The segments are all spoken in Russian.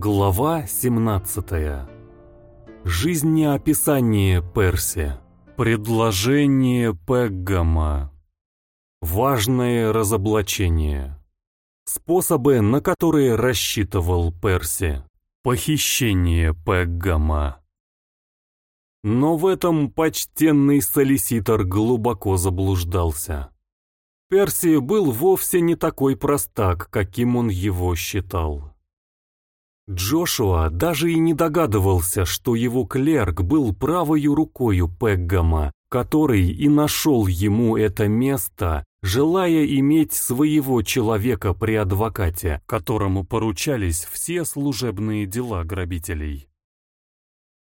Глава 17. Жизнеописание Перси. Предложение Пеггама. Важное разоблачение. Способы, на которые рассчитывал Перси. Похищение Пеггама. Но в этом почтенный солиситор глубоко заблуждался. Перси был вовсе не такой простак, каким он его считал. Джошуа даже и не догадывался, что его клерк был правою рукою Пеггама, который и нашел ему это место, желая иметь своего человека при адвокате, которому поручались все служебные дела грабителей.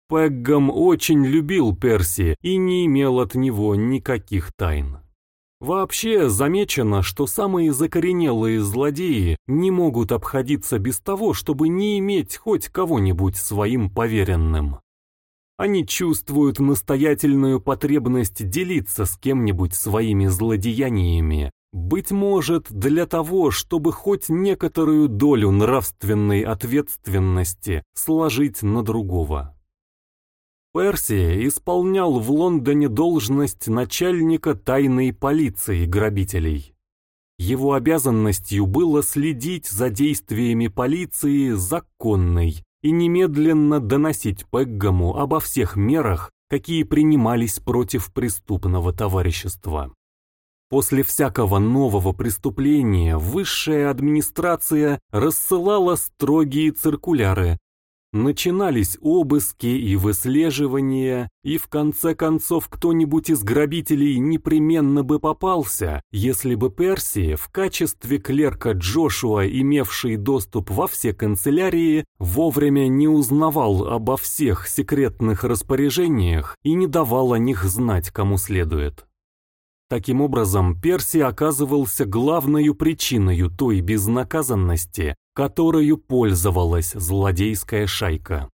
Пеггам очень любил Перси и не имел от него никаких тайн. Вообще замечено, что самые закоренелые злодеи не могут обходиться без того, чтобы не иметь хоть кого-нибудь своим поверенным. Они чувствуют настоятельную потребность делиться с кем-нибудь своими злодеяниями, быть может, для того, чтобы хоть некоторую долю нравственной ответственности сложить на другого. Перси исполнял в Лондоне должность начальника тайной полиции грабителей. Его обязанностью было следить за действиями полиции законной и немедленно доносить Пеггаму обо всех мерах, какие принимались против преступного товарищества. После всякого нового преступления высшая администрация рассылала строгие циркуляры, Начинались обыски и выслеживания, и в конце концов кто-нибудь из грабителей непременно бы попался, если бы Перси в качестве клерка Джошуа, имевший доступ во все канцелярии, вовремя не узнавал обо всех секретных распоряжениях и не давал о них знать кому следует. Таким образом, Перси оказывался главной причиной той безнаказанности, которую пользовалась злодейская шайка.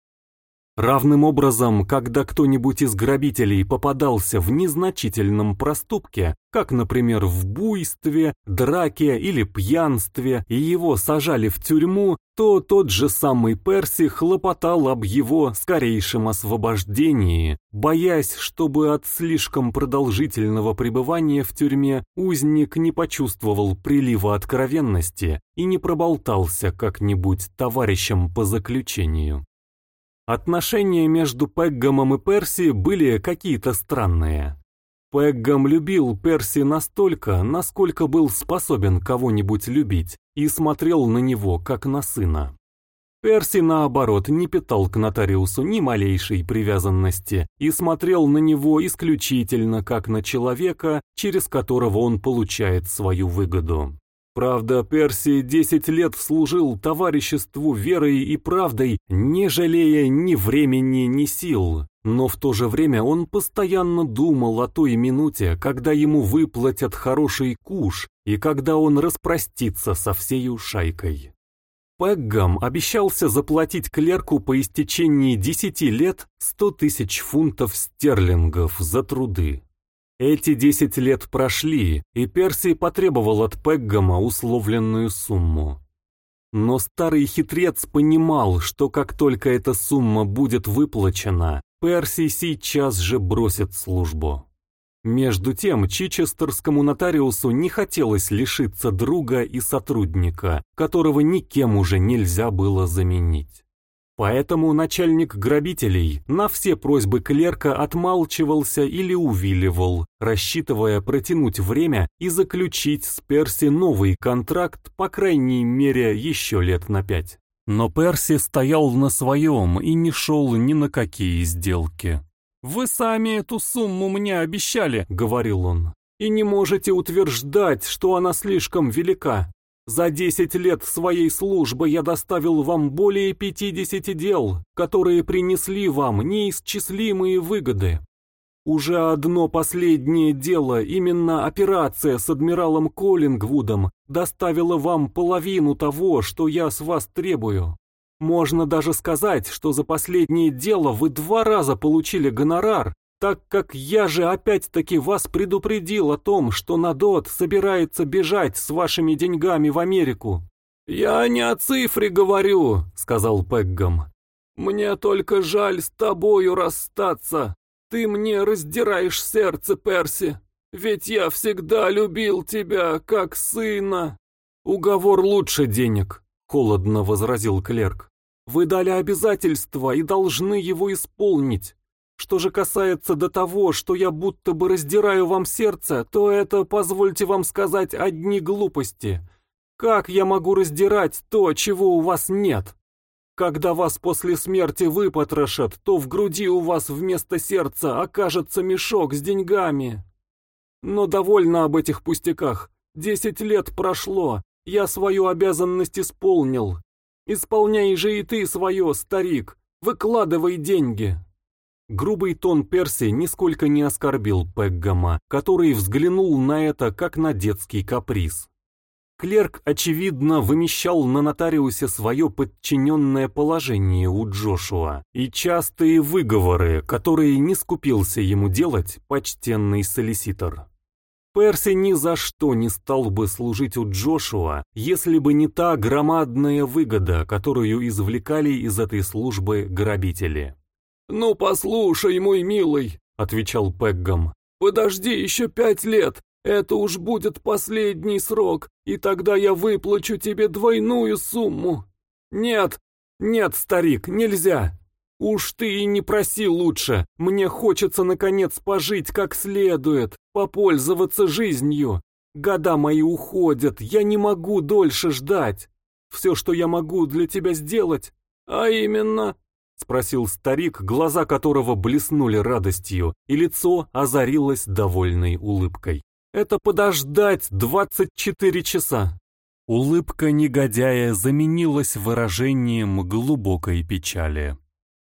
Равным образом, когда кто-нибудь из грабителей попадался в незначительном проступке, как, например, в буйстве, драке или пьянстве, и его сажали в тюрьму, то тот же самый Перси хлопотал об его скорейшем освобождении, боясь, чтобы от слишком продолжительного пребывания в тюрьме узник не почувствовал прилива откровенности и не проболтался как-нибудь товарищам по заключению. Отношения между Пеггамом и Перси были какие-то странные. Пеггам любил Перси настолько, насколько был способен кого-нибудь любить, и смотрел на него, как на сына. Перси, наоборот, не питал к нотариусу ни малейшей привязанности и смотрел на него исключительно как на человека, через которого он получает свою выгоду. Правда, Перси десять лет служил товариществу верой и правдой, не жалея ни времени, ни сил. Но в то же время он постоянно думал о той минуте, когда ему выплатят хороший куш и когда он распростится со всею шайкой. Пеггам обещался заплатить клерку по истечении десяти лет сто тысяч фунтов стерлингов за труды. Эти десять лет прошли, и Перси потребовал от Пеггама условленную сумму. Но старый хитрец понимал, что как только эта сумма будет выплачена, Перси сейчас же бросит службу. Между тем, чичестерскому нотариусу не хотелось лишиться друга и сотрудника, которого никем уже нельзя было заменить. Поэтому начальник грабителей на все просьбы клерка отмалчивался или увиливал, рассчитывая протянуть время и заключить с Перси новый контракт, по крайней мере, еще лет на пять. Но Перси стоял на своем и не шел ни на какие сделки. «Вы сами эту сумму мне обещали», — говорил он, — «и не можете утверждать, что она слишком велика. За 10 лет своей службы я доставил вам более 50 дел, которые принесли вам неисчислимые выгоды. Уже одно последнее дело, именно операция с адмиралом Коллингвудом, доставила вам половину того, что я с вас требую. Можно даже сказать, что за последнее дело вы два раза получили гонорар, так как я же опять-таки вас предупредил о том, что Надот собирается бежать с вашими деньгами в Америку. «Я не о цифре говорю», — сказал Пеггам. «Мне только жаль с тобою расстаться. Ты мне раздираешь сердце, Перси, ведь я всегда любил тебя, как сына». «Уговор лучше денег», — холодно возразил клерк. «Вы дали обязательство и должны его исполнить. Что же касается до того, что я будто бы раздираю вам сердце, то это, позвольте вам сказать, одни глупости. Как я могу раздирать то, чего у вас нет? Когда вас после смерти выпотрошат, то в груди у вас вместо сердца окажется мешок с деньгами. Но довольно об этих пустяках. Десять лет прошло, я свою обязанность исполнил. Исполняй же и ты свое, старик, выкладывай деньги. Грубый тон Перси нисколько не оскорбил Пеггама, который взглянул на это как на детский каприз. Клерк, очевидно, вымещал на нотариусе свое подчиненное положение у Джошуа и частые выговоры, которые не скупился ему делать почтенный солиситор. Перси ни за что не стал бы служить у Джошуа, если бы не та громадная выгода, которую извлекали из этой службы грабители. «Ну послушай, мой милый», — отвечал Пеггам, — «подожди еще пять лет, это уж будет последний срок, и тогда я выплачу тебе двойную сумму». «Нет, нет, старик, нельзя. Уж ты и не проси лучше, мне хочется наконец пожить как следует, попользоваться жизнью. Года мои уходят, я не могу дольше ждать. Все, что я могу для тебя сделать, а именно — спросил старик, глаза которого блеснули радостью, и лицо озарилось довольной улыбкой. «Это подождать двадцать четыре часа!» Улыбка негодяя заменилась выражением глубокой печали.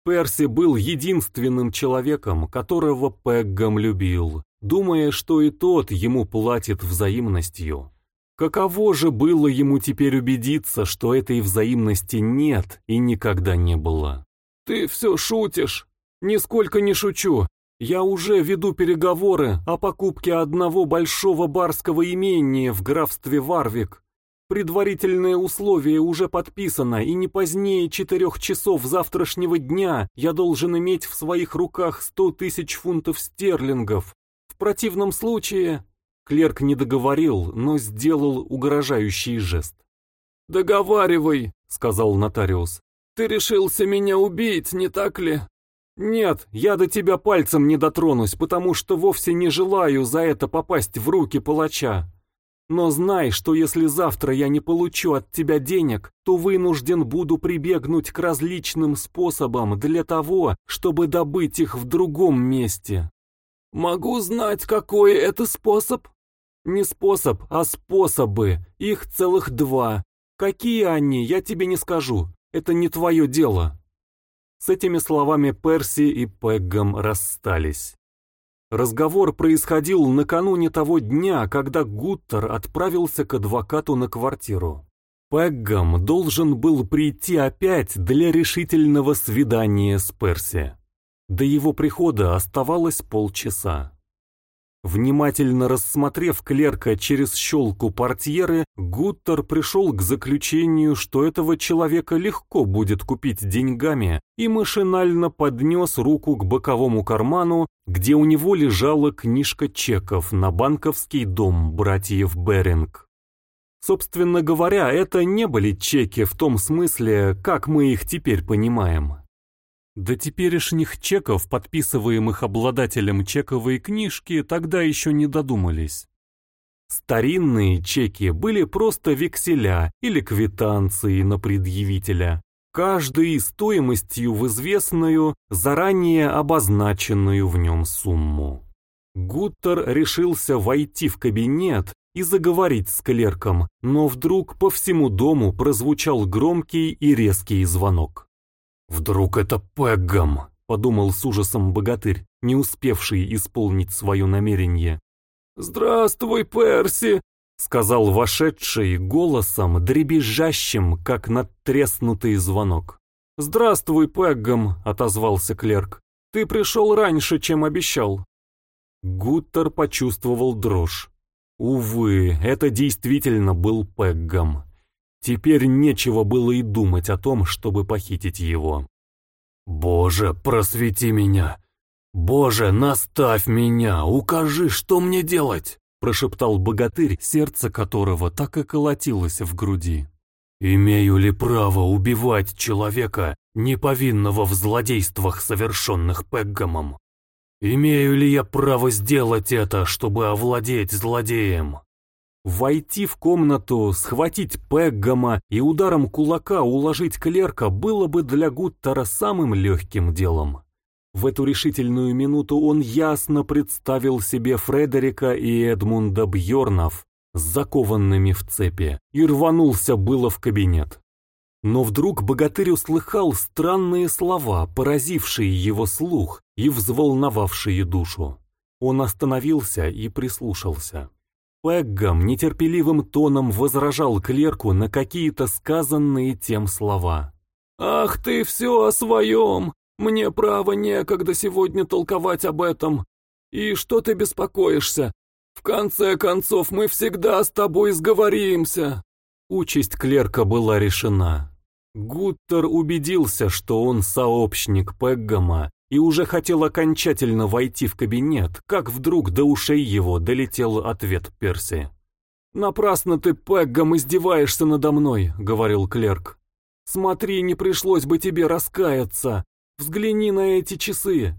Перси был единственным человеком, которого Пеггам любил, думая, что и тот ему платит взаимностью. Каково же было ему теперь убедиться, что этой взаимности нет и никогда не было? «Ты все шутишь!» «Нисколько не шучу. Я уже веду переговоры о покупке одного большого барского имения в графстве Варвик. Предварительное условие уже подписано, и не позднее четырех часов завтрашнего дня я должен иметь в своих руках сто тысяч фунтов стерлингов. В противном случае...» Клерк не договорил, но сделал угрожающий жест. «Договаривай», — сказал нотариус. Ты решился меня убить, не так ли? Нет, я до тебя пальцем не дотронусь, потому что вовсе не желаю за это попасть в руки палача. Но знай, что если завтра я не получу от тебя денег, то вынужден буду прибегнуть к различным способам для того, чтобы добыть их в другом месте. Могу знать, какой это способ? Не способ, а способы. Их целых два. Какие они, я тебе не скажу. Это не твое дело». С этими словами Перси и Пеггом расстались. Разговор происходил накануне того дня, когда Гуттер отправился к адвокату на квартиру. Пеггам должен был прийти опять для решительного свидания с Перси. До его прихода оставалось полчаса. Внимательно рассмотрев клерка через щелку портьеры, Гуттер пришел к заключению, что этого человека легко будет купить деньгами, и машинально поднес руку к боковому карману, где у него лежала книжка чеков на банковский дом братьев Беринг. Собственно говоря, это не были чеки в том смысле, как мы их теперь понимаем. До теперешних чеков, подписываемых обладателем чековой книжки, тогда еще не додумались. Старинные чеки были просто векселя или квитанции на предъявителя, каждый стоимостью в известную, заранее обозначенную в нем сумму. Гуттер решился войти в кабинет и заговорить с клерком, но вдруг по всему дому прозвучал громкий и резкий звонок. «Вдруг это Пеггам?» — подумал с ужасом богатырь, не успевший исполнить свое намерение. «Здравствуй, Перси!» — сказал вошедший голосом, дребезжащим, как надтреснутый звонок. «Здравствуй, Пеггам!» — отозвался клерк. «Ты пришел раньше, чем обещал». Гуттер почувствовал дрожь. Увы, это действительно был Пеггам. Теперь нечего было и думать о том, чтобы похитить его. «Боже, просвети меня! Боже, наставь меня! Укажи, что мне делать!» прошептал богатырь, сердце которого так и колотилось в груди. «Имею ли право убивать человека, неповинного в злодействах, совершенных Пеггамом? Имею ли я право сделать это, чтобы овладеть злодеем?» Войти в комнату, схватить Пеггама и ударом кулака уложить клерка было бы для Гуттера самым легким делом. В эту решительную минуту он ясно представил себе Фредерика и Эдмунда Бьорнов закованными в цепи и рванулся было в кабинет. Но вдруг богатырь услыхал странные слова, поразившие его слух и взволновавшие душу. Он остановился и прислушался. Пеггам нетерпеливым тоном возражал клерку на какие-то сказанные тем слова. «Ах ты все о своем! Мне право некогда сегодня толковать об этом. И что ты беспокоишься? В конце концов, мы всегда с тобой сговоримся!» Участь клерка была решена. Гуттер убедился, что он сообщник Пеггама и уже хотел окончательно войти в кабинет, как вдруг до ушей его долетел ответ Перси. «Напрасно ты, Пеггам, издеваешься надо мной», — говорил клерк. «Смотри, не пришлось бы тебе раскаяться. Взгляни на эти часы.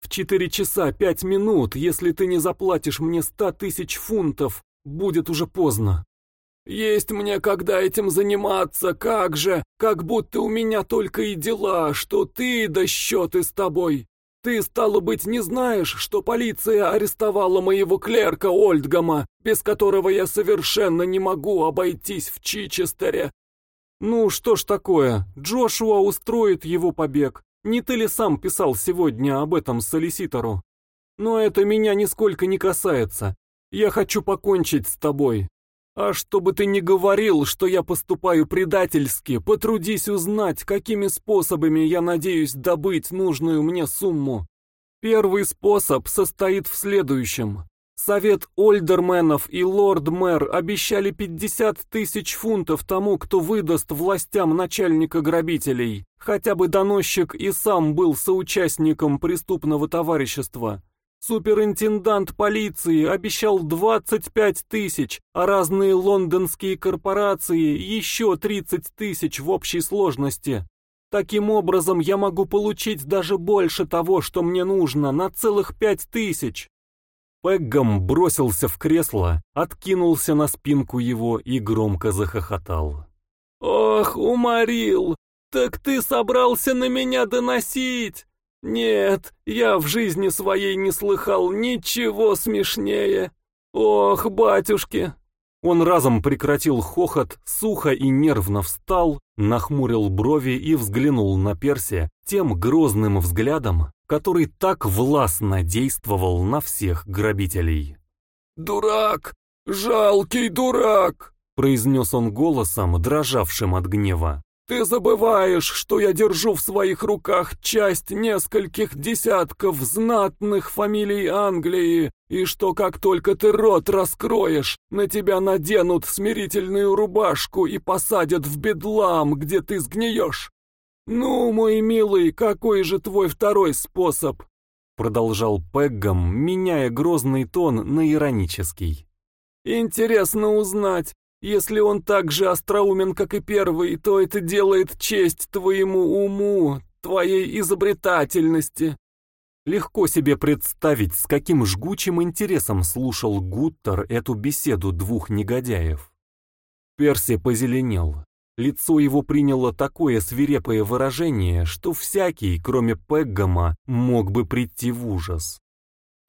В четыре часа пять минут, если ты не заплатишь мне ста тысяч фунтов, будет уже поздно». «Есть мне когда этим заниматься, как же, как будто у меня только и дела, что ты да счеты с тобой. Ты, стало быть, не знаешь, что полиция арестовала моего клерка Ольдгама, без которого я совершенно не могу обойтись в Чичестере?» «Ну, что ж такое, Джошуа устроит его побег. Не ты ли сам писал сегодня об этом солиситору? Но это меня нисколько не касается. Я хочу покончить с тобой, а чтобы ты не говорил, что я поступаю предательски, потрудись узнать, какими способами я надеюсь добыть нужную мне сумму. Первый способ состоит в следующем. Совет Ольдерменов и лорд-мэр обещали 50 тысяч фунтов тому, кто выдаст властям начальника грабителей, хотя бы доносчик и сам был соучастником преступного товарищества. Суперинтендант полиции обещал 25 тысяч, а разные лондонские корпорации еще 30 тысяч в общей сложности. Таким образом, я могу получить даже больше того, что мне нужно, на целых пять тысяч. Пеггам бросился в кресло, откинулся на спинку его и громко захохотал. «Ох, уморил! Так ты собрался на меня доносить! Нет, я в жизни своей не слыхал ничего смешнее. Ох, батюшки!» Он разом прекратил хохот, сухо и нервно встал, нахмурил брови и взглянул на Персия тем грозным взглядом, который так властно действовал на всех грабителей. «Дурак! Жалкий дурак!» — произнес он голосом, дрожавшим от гнева. Ты забываешь, что я держу в своих руках часть нескольких десятков знатных фамилий Англии, и что как только ты рот раскроешь, на тебя наденут смирительную рубашку и посадят в бедлам, где ты сгниешь. Ну, мой милый, какой же твой второй способ? Продолжал Пеггам, меняя грозный тон на иронический. Интересно узнать, если он так же остроумен, как и первый, то это делает честь твоему уму, твоей изобретательности. Легко себе представить, с каким жгучим интересом слушал Гуттер эту беседу двух негодяев. Перси позеленел. Лицо его приняло такое свирепое выражение, что всякий, кроме Пеггама, мог бы прийти в ужас.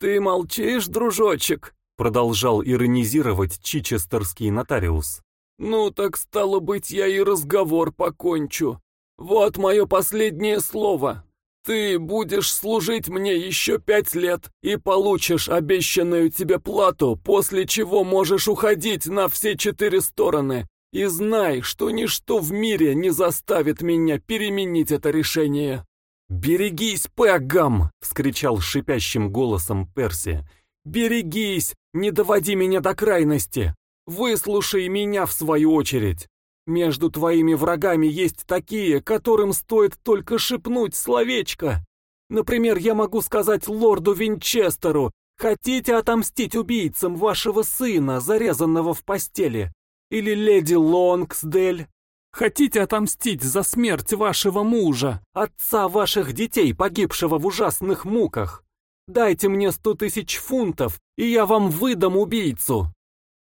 «Ты молчишь, дружочек?» Продолжал иронизировать чичестерский нотариус. «Ну так стало быть, я и разговор покончу. Вот мое последнее слово. Ты будешь служить мне еще пять лет и получишь обещанную тебе плату, после чего можешь уходить на все четыре стороны. И знай, что ничто в мире не заставит меня переменить это решение». «Берегись, Пэггам!» — вскричал шипящим голосом Перси. «Берегись! Не доводи меня до крайности! Выслушай меня в свою очередь! Между твоими врагами есть такие, которым стоит только шепнуть словечко. Например, я могу сказать лорду Винчестеру, хотите отомстить убийцам вашего сына, зарезанного в постели? Или леди Лонгсдель? Хотите отомстить за смерть вашего мужа, отца ваших детей, погибшего в ужасных муках? Дайте мне сто тысяч фунтов, и я вам выдам убийцу.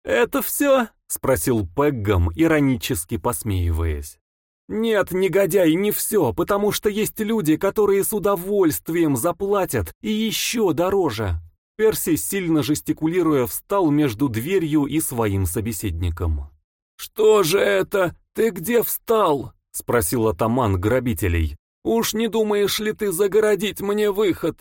Это все? — спросил Пеггам, иронически посмеиваясь. «Нет, негодяй, не все, потому что есть люди, которые с удовольствием заплатят, и еще дороже». Перси, сильно жестикулируя, встал между дверью и своим собеседником. «Что же это? Ты где встал?» — спросил атаман грабителей. «Уж не думаешь ли ты загородить мне выход?»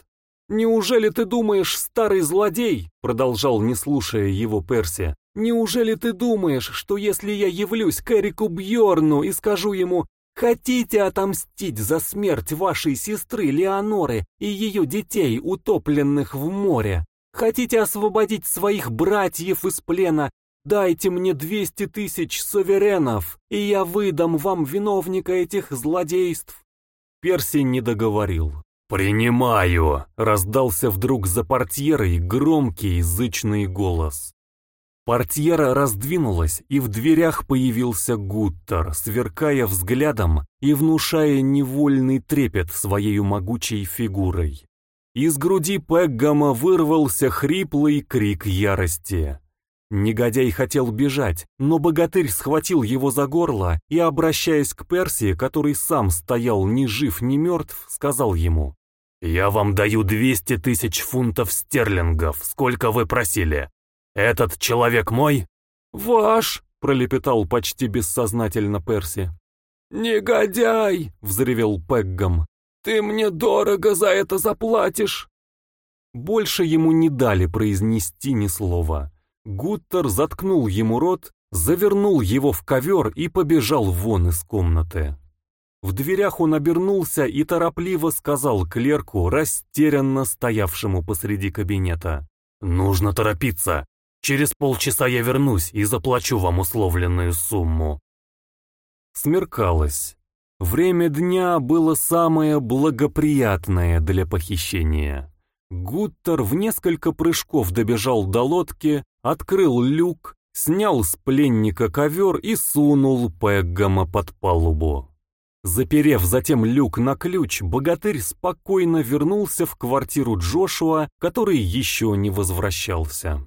«Неужели ты думаешь, старый злодей?» — продолжал, не слушая его Перси. Неужели ты думаешь, что если я явлюсь к Эрику Бьорну и скажу ему «Хотите отомстить за смерть вашей сестры Леоноры и ее детей, утопленных в море? Хотите освободить своих братьев из плена? Дайте мне 200 тысяч суверенов, и я выдам вам виновника этих злодейств». Перси не договорил. «Принимаю!» — раздался вдруг за портьерой громкий язычный голос. Портьера раздвинулась, и в дверях появился Гуттер, сверкая взглядом и внушая невольный трепет своей могучей фигурой. Из груди Пеггама вырвался хриплый крик ярости. Негодяй хотел бежать, но богатырь схватил его за горло и, обращаясь к Персии, который сам стоял ни жив, ни мертв, сказал ему, «Я вам даю 200 тысяч фунтов стерлингов, сколько вы просили. «Этот человек мой?» «Ваш!» — пролепетал почти бессознательно Перси. «Негодяй!» — взревел Пеггом. «Ты мне дорого за это заплатишь!» Больше ему не дали произнести ни слова. Гуттер заткнул ему рот, завернул его в ковер и побежал вон из комнаты. В дверях он обернулся и торопливо сказал клерку, растерянно стоявшему посреди кабинета. «Нужно торопиться. Через полчаса я вернусь и заплачу вам условленную сумму». Смеркалось. Время дня было самое благоприятное для похищения. Гуттер в несколько прыжков добежал до лодки, открыл люк, снял с пленника ковер и сунул Пеггама под палубу. Заперев затем люк на ключ, богатырь спокойно вернулся в квартиру Джошуа, который еще не возвращался.